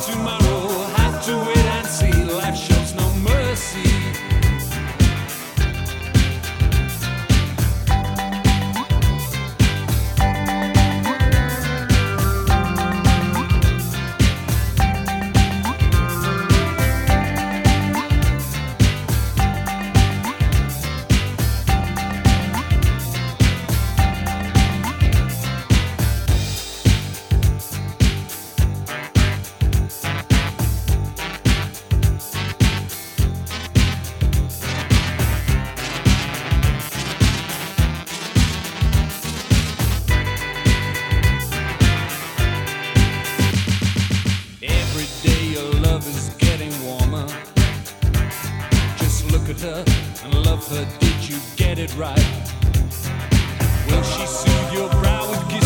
to my with her and love her? Did you get it right? Will she soothe your brow with kisses